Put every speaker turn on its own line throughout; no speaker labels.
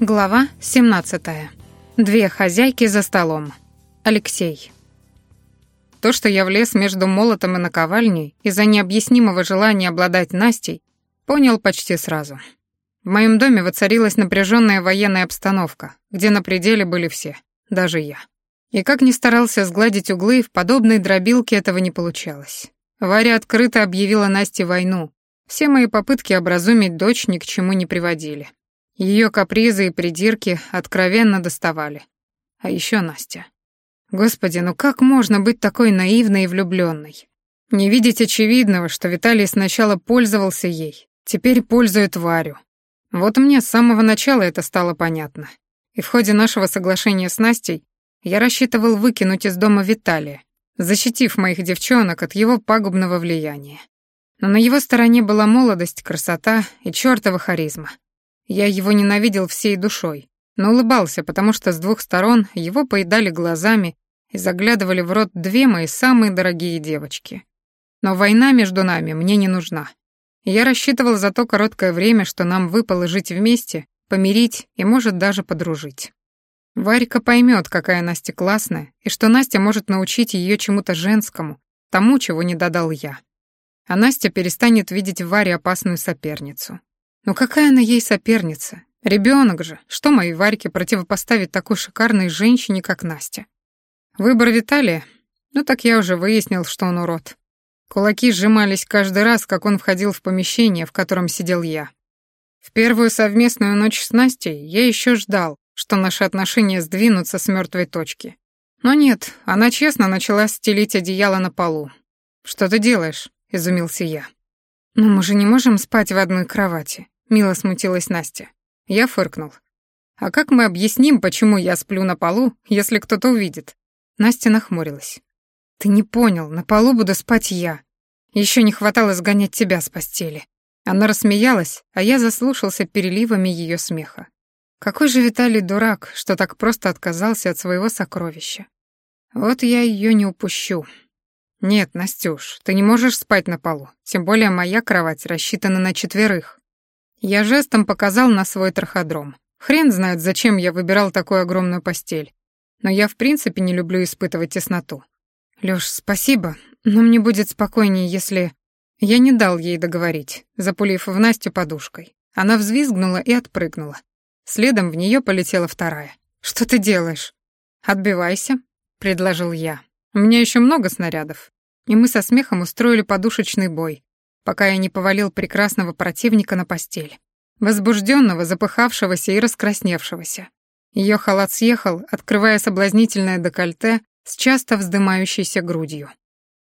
Глава 17. Две хозяйки за столом. Алексей. То, что я влез между молотом и наковальней из-за необъяснимого желания обладать Настей, понял почти сразу. В моем доме воцарилась напряженная военная обстановка, где на пределе были все, даже я. И как ни старался сгладить углы, в подобной дробилке этого не получалось. Варя открыто объявила Насте войну. Все мои попытки образумить дочь ни к чему не приводили. Ее капризы и придирки откровенно доставали. А еще Настя. Господи, ну как можно быть такой наивной и влюбленной? Не видеть очевидного, что Виталий сначала пользовался ей, теперь пользует Варю. Вот мне с самого начала это стало понятно. И в ходе нашего соглашения с Настей я рассчитывал выкинуть из дома Виталия, защитив моих девчонок от его пагубного влияния. Но на его стороне была молодость, красота и чёртова харизма. Я его ненавидел всей душой, но улыбался, потому что с двух сторон его поедали глазами и заглядывали в рот две мои самые дорогие девочки. Но война между нами мне не нужна. Я рассчитывал за то короткое время, что нам выпало жить вместе, помирить и, может, даже подружить. Варька поймет, какая Настя классная, и что Настя может научить ее чему-то женскому, тому, чего не додал я. А Настя перестанет видеть в Варе опасную соперницу. Но какая она ей соперница? Ребенок же, что моей Варьке противопоставить такой шикарной женщине, как Настя? Выбор Виталия? Ну так я уже выяснил, что он урод. Кулаки сжимались каждый раз, как он входил в помещение, в котором сидел я. В первую совместную ночь с Настей я еще ждал, что наши отношения сдвинутся с мертвой точки. Но нет, она честно начала стелить одеяло на полу. «Что ты делаешь?» — изумился я. «Но мы же не можем спать в одной кровати», — мило смутилась Настя. Я фыркнул. «А как мы объясним, почему я сплю на полу, если кто-то увидит?» Настя нахмурилась. «Ты не понял, на полу буду спать я. Еще не хватало сгонять тебя с постели». Она рассмеялась, а я заслушался переливами ее смеха. Какой же Виталий дурак, что так просто отказался от своего сокровища. Вот я ее не упущу. «Нет, Настюш, ты не можешь спать на полу, тем более моя кровать рассчитана на четверых». Я жестом показал на свой траходром. Хрен знает, зачем я выбирал такую огромную постель. Но я в принципе не люблю испытывать тесноту. «Лёш, спасибо, но мне будет спокойнее, если...» Я не дал ей договорить, запулив в Настю подушкой. Она взвизгнула и отпрыгнула. Следом в нее полетела вторая. «Что ты делаешь?» «Отбивайся», — предложил я. У меня еще много снарядов. И мы со смехом устроили подушечный бой, пока я не повалил прекрасного противника на постель. Возбужденного, запыхавшегося и раскрасневшегося. Ее халат съехал, открывая соблазнительное декольте с часто вздымающейся грудью.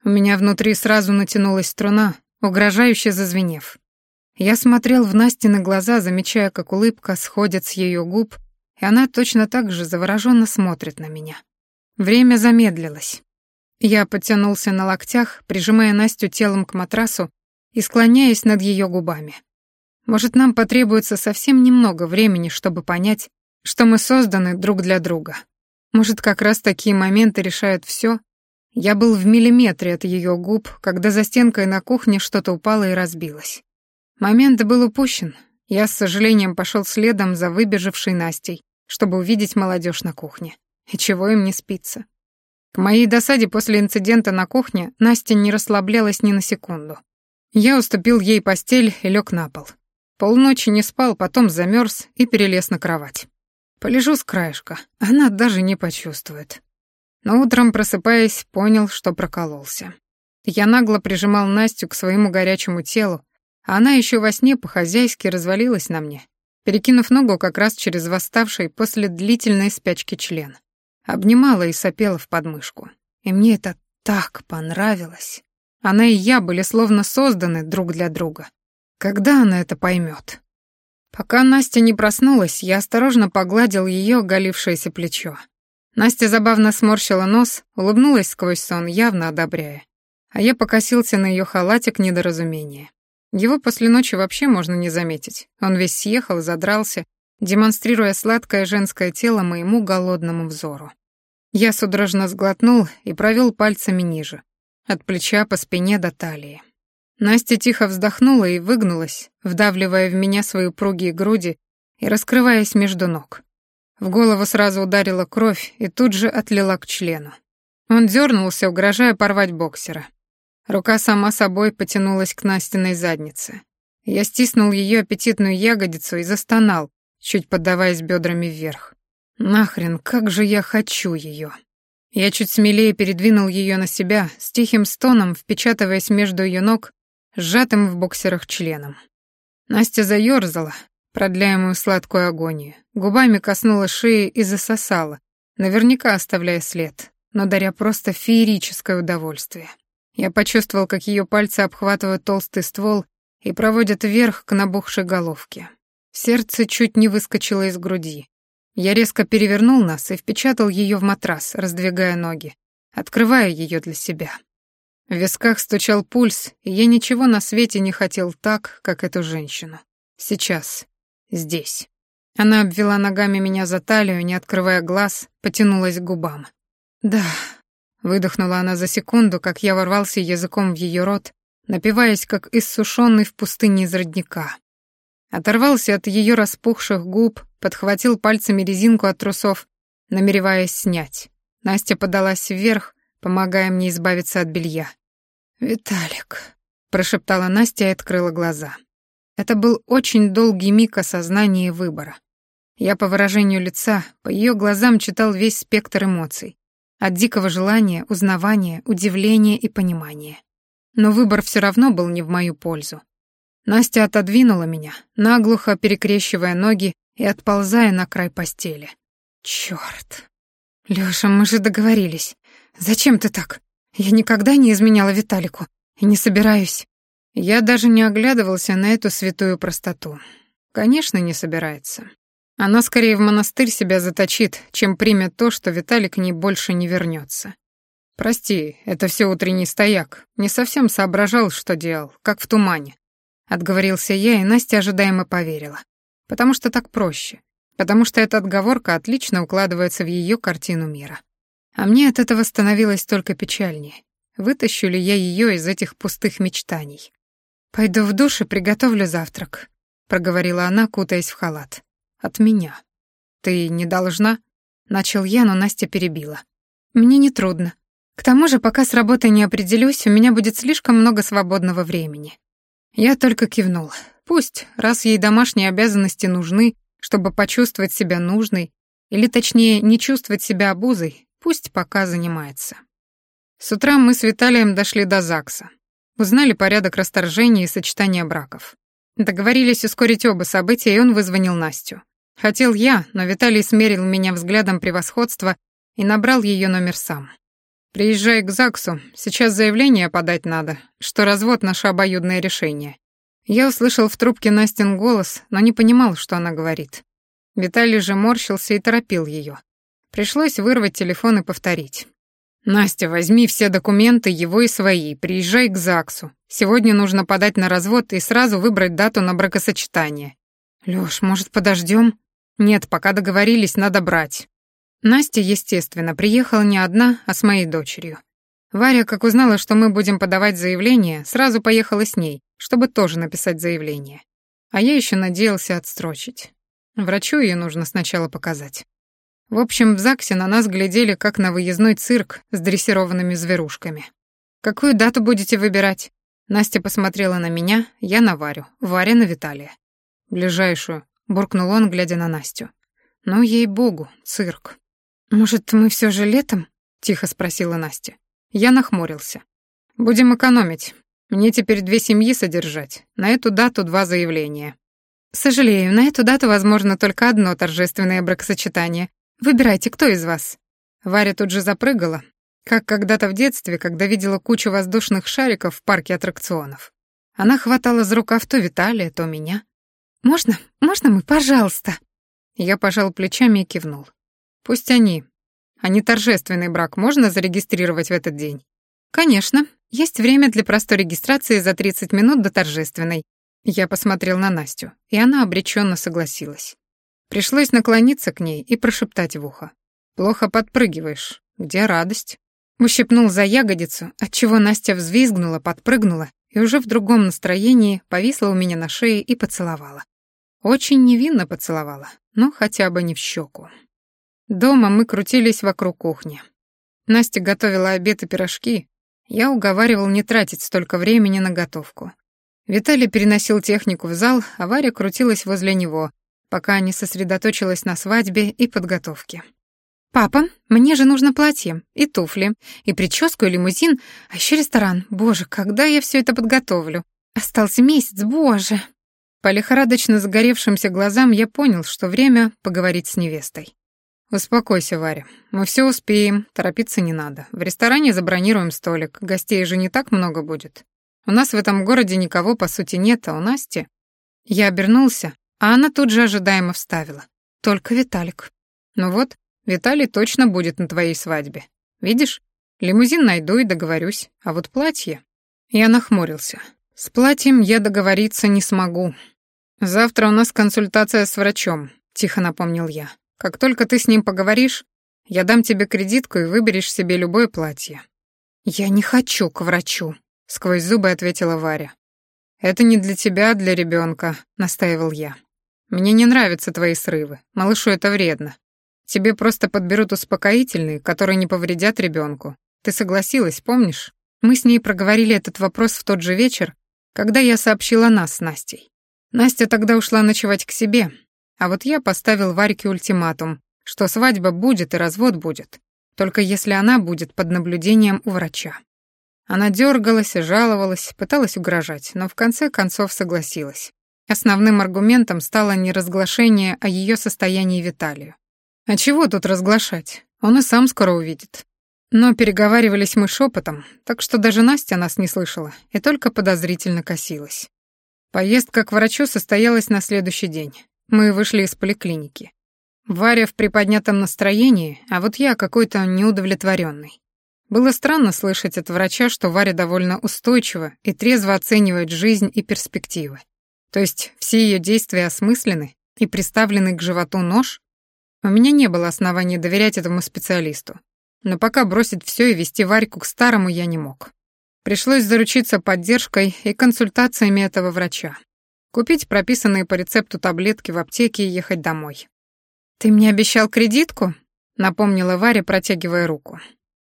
У меня внутри сразу натянулась струна, угрожающе зазвенев. Я смотрел в Настины глаза, замечая, как улыбка сходит с ее губ, и она точно так же завороженно смотрит на меня. Время замедлилось. Я подтянулся на локтях, прижимая Настю телом к матрасу и склоняясь над ее губами. Может, нам потребуется совсем немного времени, чтобы понять, что мы созданы друг для друга. Может, как раз такие моменты решают все. Я был в миллиметре от ее губ, когда за стенкой на кухне что-то упало и разбилось. Момент был упущен. Я с сожалением пошел следом за выбежавшей Настей, чтобы увидеть молодежь на кухне. И чего им не спится. К моей досаде после инцидента на кухне Настя не расслаблялась ни на секунду. Я уступил ей постель и лег на пол. Полночи не спал, потом замерз и перелез на кровать. Полежу с краешка, она даже не почувствует. Но утром, просыпаясь, понял, что прокололся. Я нагло прижимал Настю к своему горячему телу, а она еще во сне по-хозяйски развалилась на мне, перекинув ногу как раз через восставший после длительной спячки член. Обнимала и сопела в подмышку. И мне это так понравилось. Она и я были словно созданы друг для друга. Когда она это поймет? Пока Настя не проснулась, я осторожно погладил ее оголившееся плечо. Настя забавно сморщила нос, улыбнулась сквозь сон, явно одобряя. А я покосился на ее халатик недоразумения. Его после ночи вообще можно не заметить. Он весь съехал, задрался, демонстрируя сладкое женское тело моему голодному взору. Я судорожно сглотнул и провел пальцами ниже, от плеча по спине до талии. Настя тихо вздохнула и выгнулась, вдавливая в меня свои упругие груди и раскрываясь между ног. В голову сразу ударила кровь и тут же отлила к члену. Он дернулся, угрожая порвать боксера. Рука сама собой потянулась к Настиной заднице. Я стиснул ее аппетитную ягодицу и застонал, чуть поддаваясь бедрами вверх. Нахрен, как же я хочу ее. Я чуть смелее передвинул ее на себя, с тихим стоном впечатываясь между ее ног, сжатым в боксерах членом. Настя заёрзала, продляя мою сладкую агонию. Губами коснула шеи и засосала, наверняка оставляя след, но даря просто феерическое удовольствие. Я почувствовал, как ее пальцы обхватывают толстый ствол и проводят вверх к набухшей головке. Сердце чуть не выскочило из груди. Я резко перевернул нас и впечатал ее в матрас, раздвигая ноги, открывая ее для себя. В висках стучал пульс, и я ничего на свете не хотел так, как эту женщину. Сейчас. Здесь. Она обвела ногами меня за талию, не открывая глаз, потянулась к губам. «Да», — выдохнула она за секунду, как я ворвался языком в ее рот, напиваясь, как иссушенный в пустыне из родника. Оторвался от ее распухших губ, подхватил пальцами резинку от трусов, намереваясь снять. Настя подалась вверх, помогая мне избавиться от белья. «Виталик», — прошептала Настя и открыла глаза. Это был очень долгий миг осознания выбора. Я по выражению лица, по ее глазам читал весь спектр эмоций. От дикого желания, узнавания, удивления и понимания. Но выбор все равно был не в мою пользу. Настя отодвинула меня, наглухо перекрещивая ноги и отползая на край постели. Чёрт. Лёша, мы же договорились. Зачем ты так? Я никогда не изменяла Виталику и не собираюсь. Я даже не оглядывался на эту святую простоту. Конечно, не собирается. Она скорее в монастырь себя заточит, чем примет то, что Виталик к ней больше не вернется. Прости, это все утренний стояк. Не совсем соображал, что делал, как в тумане. Отговорился я, и Настя ожидаемо поверила. Потому что так проще. Потому что эта отговорка отлично укладывается в ее картину мира. А мне от этого становилось только печальнее. Вытащу ли я ее из этих пустых мечтаний? «Пойду в душ и приготовлю завтрак», — проговорила она, кутаясь в халат. «От меня». «Ты не должна?» — начал я, но Настя перебила. «Мне не трудно. К тому же, пока с работой не определюсь, у меня будет слишком много свободного времени. Я только кивнул. Пусть, раз ей домашние обязанности нужны, чтобы почувствовать себя нужной, или точнее, не чувствовать себя обузой, пусть пока занимается. С утра мы с Виталием дошли до ЗАГСа. Узнали порядок расторжения и сочетания браков. Договорились ускорить оба события, и он вызвонил Настю. Хотел я, но Виталий смерил меня взглядом превосходства и набрал ее номер сам. «Приезжай к ЗАГСу, сейчас заявление подать надо, что развод — наше обоюдное решение». Я услышал в трубке Настин голос, но не понимал, что она говорит. Виталий же морщился и торопил ее. Пришлось вырвать телефон и повторить. «Настя, возьми все документы, его и свои, приезжай к ЗАГСу. Сегодня нужно подать на развод и сразу выбрать дату на бракосочетание». «Лёш, может, подождем? «Нет, пока договорились, надо брать». Настя, естественно, приехала не одна, а с моей дочерью. Варя, как узнала, что мы будем подавать заявление, сразу поехала с ней, чтобы тоже написать заявление. А я еще надеялся отстрочить. Врачу ее нужно сначала показать. В общем, в ЗАГСе на нас глядели, как на выездной цирк с дрессированными зверушками. «Какую дату будете выбирать?» Настя посмотрела на меня, я на Варю, Варя на Виталия. «Ближайшую», — буркнул он, глядя на Настю. «Ну, ей-богу, цирк». «Может, мы все же летом?» — тихо спросила Настя. Я нахмурился. «Будем экономить. Мне теперь две семьи содержать. На эту дату два заявления». «Сожалею, на эту дату возможно только одно торжественное бракосочетание. Выбирайте, кто из вас?» Варя тут же запрыгала, как когда-то в детстве, когда видела кучу воздушных шариков в парке аттракционов. Она хватала за рукав то Виталия, то меня. «Можно? Можно мы, пожалуйста?» Я пожал плечами и кивнул. Пусть они. А не торжественный брак можно зарегистрировать в этот день? Конечно. Есть время для простой регистрации за 30 минут до торжественной. Я посмотрел на Настю, и она обреченно согласилась. Пришлось наклониться к ней и прошептать в ухо. «Плохо подпрыгиваешь. Где радость?» Ущипнул за ягодицу, отчего Настя взвизгнула, подпрыгнула и уже в другом настроении повисла у меня на шее и поцеловала. Очень невинно поцеловала, но хотя бы не в щеку. Дома мы крутились вокруг кухни. Настя готовила обед и пирожки. Я уговаривал не тратить столько времени на готовку. Виталий переносил технику в зал, а Варя крутилась возле него, пока не сосредоточилась на свадьбе и подготовке. «Папа, мне же нужно платье, и туфли, и прическу, и лимузин, а еще ресторан. Боже, когда я все это подготовлю? Остался месяц, боже!» По лихорадочно загоревшимся глазам я понял, что время поговорить с невестой. «Успокойся, Варя. Мы все успеем, торопиться не надо. В ресторане забронируем столик, гостей же не так много будет. У нас в этом городе никого, по сути, нет, а у Насти...» Я обернулся, а она тут же ожидаемо вставила. «Только Виталик». «Ну вот, Виталий точно будет на твоей свадьбе. Видишь? Лимузин найду и договорюсь. А вот платье...» Я нахмурился. «С платьем я договориться не смогу. Завтра у нас консультация с врачом», — тихо напомнил я. «Как только ты с ним поговоришь, я дам тебе кредитку и выберешь себе любое платье». «Я не хочу к врачу», — сквозь зубы ответила Варя. «Это не для тебя, а для ребенка, настаивал я. «Мне не нравятся твои срывы. Малышу это вредно. Тебе просто подберут успокоительные, которые не повредят ребенку. Ты согласилась, помнишь? Мы с ней проговорили этот вопрос в тот же вечер, когда я сообщила нас с Настей. Настя тогда ушла ночевать к себе, а вот я поставил Варьке ультиматум, что свадьба будет и развод будет, только если она будет под наблюдением у врача. Она дергалась жаловалась, пыталась угрожать, но в конце концов согласилась. Основным аргументом стало не разглашение о ее состоянии Виталию. А чего тут разглашать? Он и сам скоро увидит. Но переговаривались мы шепотом, так что даже Настя нас не слышала и только подозрительно косилась. Поездка к врачу состоялась на следующий день. Мы вышли из поликлиники. Варя в приподнятом настроении, а вот я какой-то неудовлетворенный. Было странно слышать от врача, что Варя довольно устойчива и трезво оценивает жизнь и перспективы. То есть все ее действия осмысленны и приставлены к животу нож у меня не было оснований доверять этому специалисту. Но пока бросить все и вести Варьку к старому я не мог. Пришлось заручиться поддержкой и консультациями этого врача. Купить прописанные по рецепту таблетки в аптеке и ехать домой. «Ты мне обещал кредитку?» — напомнила Варя, протягивая руку.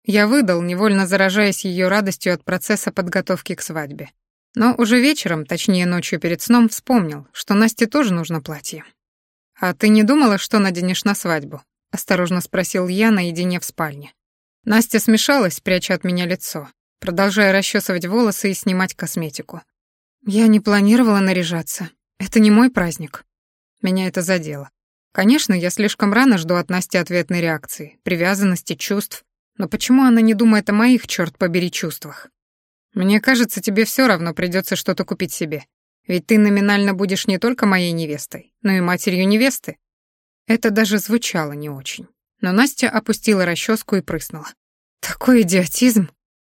Я выдал, невольно заражаясь ее радостью от процесса подготовки к свадьбе. Но уже вечером, точнее ночью перед сном, вспомнил, что Насте тоже нужно платье. «А ты не думала, что наденешь на свадьбу?» — осторожно спросил я наедине в спальне. Настя смешалась, пряча от меня лицо, продолжая расчесывать волосы и снимать косметику. «Я не планировала наряжаться. Это не мой праздник». Меня это задело. Конечно, я слишком рано жду от Насти ответной реакции, привязанности, чувств. Но почему она не думает о моих, черт побери, чувствах? Мне кажется, тебе все равно придется что-то купить себе. Ведь ты номинально будешь не только моей невестой, но и матерью невесты. Это даже звучало не очень. Но Настя опустила расческу и прыснула. Такой идиотизм.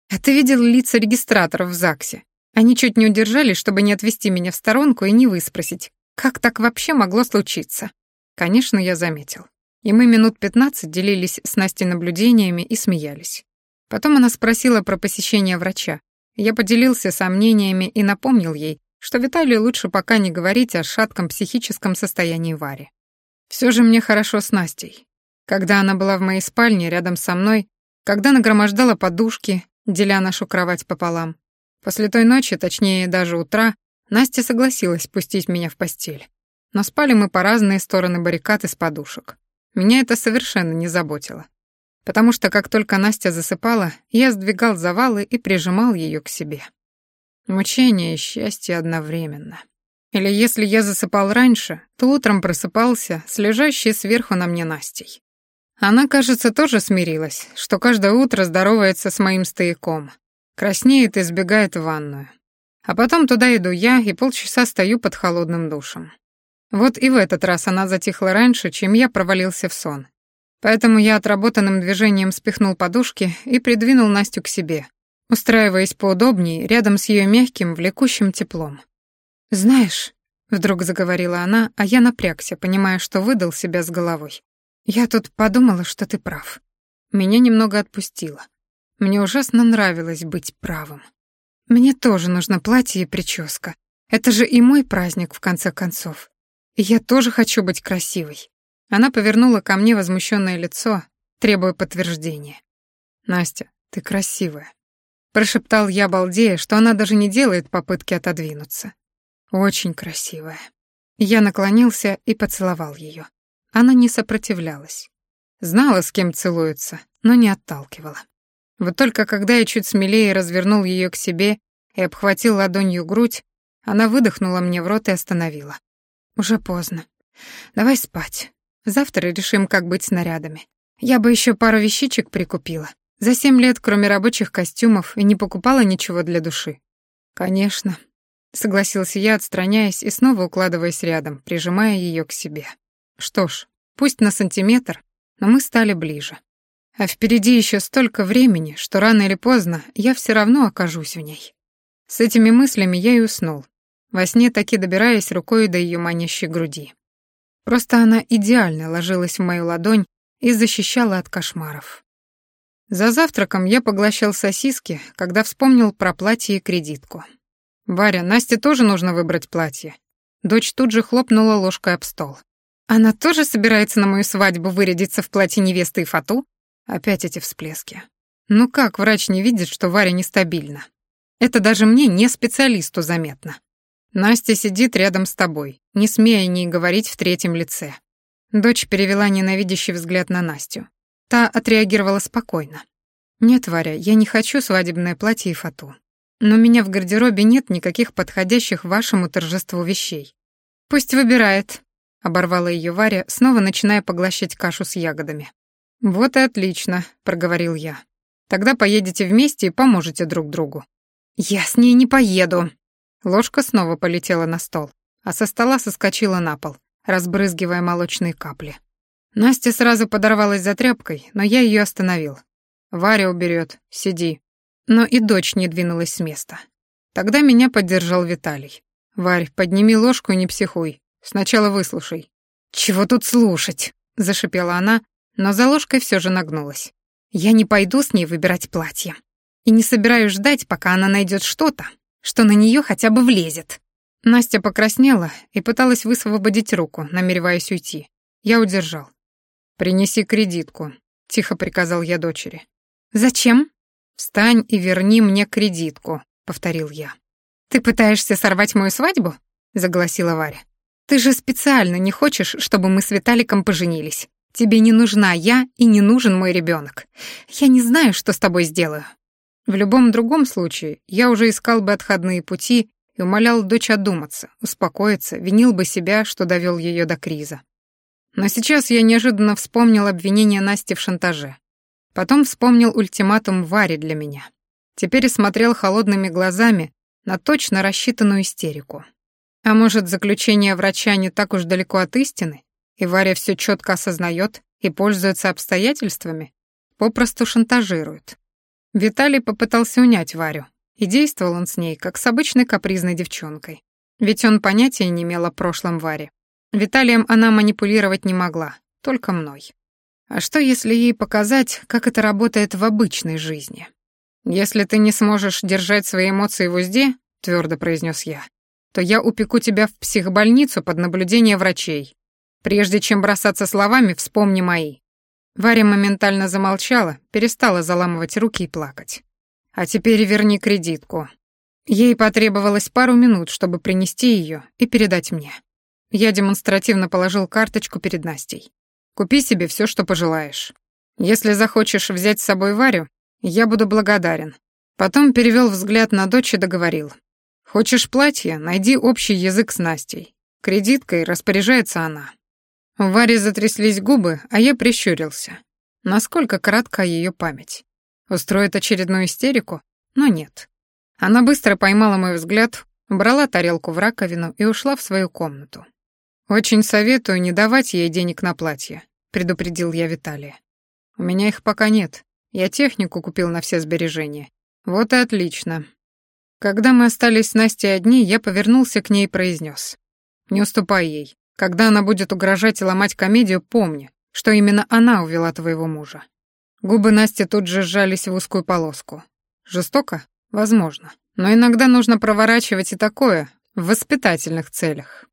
А ты видел лица регистраторов в ЗАГСе? Они чуть не удержались, чтобы не отвести меня в сторонку и не выспросить, как так вообще могло случиться. Конечно, я заметил. И мы минут пятнадцать делились с Настей наблюдениями и смеялись. Потом она спросила про посещение врача. Я поделился сомнениями и напомнил ей, что Виталию лучше пока не говорить о шатком психическом состоянии Вари. Все же мне хорошо с Настей. Когда она была в моей спальне рядом со мной, когда нагромождала подушки, деля нашу кровать пополам. После той ночи, точнее даже утра, Настя согласилась пустить меня в постель. Но спали мы по разные стороны баррикад из подушек. Меня это совершенно не заботило. Потому что как только Настя засыпала, я сдвигал завалы и прижимал ее к себе. Мучение и счастье одновременно. Или если я засыпал раньше, то утром просыпался с лежащей сверху на мне Настей. Она, кажется, тоже смирилась, что каждое утро здоровается с моим стояком, краснеет и сбегает в ванную. А потом туда иду я и полчаса стою под холодным душем. Вот и в этот раз она затихла раньше, чем я провалился в сон. Поэтому я отработанным движением спихнул подушки и придвинул Настю к себе, устраиваясь поудобнее рядом с ее мягким, влекущим теплом. «Знаешь», — вдруг заговорила она, а я напрягся, понимая, что выдал себя с головой. «Я тут подумала, что ты прав. Меня немного отпустило. Мне ужасно нравилось быть правым. Мне тоже нужно платье и прическа. Это же и мой праздник, в конце концов. Я тоже хочу быть красивой. Она повернула ко мне возмущенное лицо, требуя подтверждения. Настя, ты красивая. Прошептал я, балдея, что она даже не делает попытки отодвинуться. Очень красивая. Я наклонился и поцеловал ее. Она не сопротивлялась. Знала, с кем целуется, но не отталкивала. Вот только когда я чуть смелее развернул ее к себе и обхватил ладонью грудь, она выдохнула мне в рот и остановила. «Уже поздно. Давай спать. Завтра решим, как быть с нарядами. Я бы еще пару вещичек прикупила. За семь лет, кроме рабочих костюмов, и не покупала ничего для души». «Конечно», — согласился я, отстраняясь и снова укладываясь рядом, прижимая ее к себе. «Что ж, пусть на сантиметр, но мы стали ближе. А впереди еще столько времени, что рано или поздно я все равно окажусь в ней. С этими мыслями я и уснул, во сне таки добираясь рукой до ее манящей груди. Просто она идеально ложилась в мою ладонь и защищала от кошмаров. За завтраком я поглощал сосиски, когда вспомнил про платье и кредитку. «Варя, Насте тоже нужно выбрать платье». Дочь тут же хлопнула ложкой об стол. «Она тоже собирается на мою свадьбу вырядиться в платье невесты и фату?» Опять эти всплески. Ну как врач не видит, что Варя нестабильна? Это даже мне, не специалисту, заметно. Настя сидит рядом с тобой, не смея ней говорить в третьем лице. Дочь перевела ненавидящий взгляд на Настю. Та отреагировала спокойно. «Нет, Варя, я не хочу свадебное платье и фату. Но у меня в гардеробе нет никаких подходящих вашему торжеству вещей. Пусть выбирает», — оборвала ее Варя, снова начиная поглощать кашу с ягодами. «Вот и отлично», — проговорил я. «Тогда поедете вместе и поможете друг другу». «Я с ней не поеду». Ложка снова полетела на стол, а со стола соскочила на пол, разбрызгивая молочные капли. Настя сразу подорвалась за тряпкой, но я ее остановил. «Варя уберет, сиди». Но и дочь не двинулась с места. Тогда меня поддержал Виталий. «Варь, подними ложку и не психуй. Сначала выслушай». «Чего тут слушать?» — зашипела она, но за ложкой все же нагнулась. Я не пойду с ней выбирать платье. И не собираюсь ждать, пока она найдет что-то, что на нее хотя бы влезет. Настя покраснела и пыталась высвободить руку, намереваясь уйти. Я удержал. «Принеси кредитку», — тихо приказал я дочери. «Зачем?» «Встань и верни мне кредитку», — повторил я. «Ты пытаешься сорвать мою свадьбу?» — загласила Варя. «Ты же специально не хочешь, чтобы мы с Виталиком поженились. Тебе не нужна я и не нужен мой ребенок. Я не знаю, что с тобой сделаю». В любом другом случае я уже искал бы отходные пути и умолял дочь одуматься, успокоиться, винил бы себя, что довел ее до криза. Но сейчас я неожиданно вспомнил обвинение Насти в шантаже. Потом вспомнил ультиматум Вари для меня. Теперь смотрел холодными глазами на точно рассчитанную истерику. А может, заключение врача не так уж далеко от истины? И Варя все четко осознает и пользуется обстоятельствами, попросту шантажирует. Виталий попытался унять Варю, и действовал он с ней, как с обычной капризной девчонкой. Ведь он понятия не имел о прошлом Варе. Виталием она манипулировать не могла, только мной. А что, если ей показать, как это работает в обычной жизни? «Если ты не сможешь держать свои эмоции в узде», — твердо произнес я, «то я упеку тебя в психбольницу под наблюдение врачей, Прежде чем бросаться словами, вспомни мои». Варя моментально замолчала, перестала заламывать руки и плакать. «А теперь верни кредитку». Ей потребовалось пару минут, чтобы принести ее и передать мне. Я демонстративно положил карточку перед Настей. «Купи себе все, что пожелаешь. Если захочешь взять с собой Варю, я буду благодарен». Потом перевел взгляд на дочь и договорил. «Хочешь платье? Найди общий язык с Настей. Кредиткой распоряжается она. У Вари затряслись губы, а я прищурился. Насколько коротка ее память. Устроит очередную истерику? Но нет. Она быстро поймала мой взгляд, убрала тарелку в раковину и ушла в свою комнату. «Очень советую не давать ей денег на платье», — предупредил я Виталия. «У меня их пока нет. Я технику купил на все сбережения. Вот и отлично». Когда мы остались с Настей одни, я повернулся к ней и произнес. «Не уступай ей. Когда она будет угрожать и ломать комедию, помни, что именно она увела твоего мужа. Губы Насти тут же сжались в узкую полоску. Жестоко? Возможно. Но иногда нужно проворачивать и такое в воспитательных целях.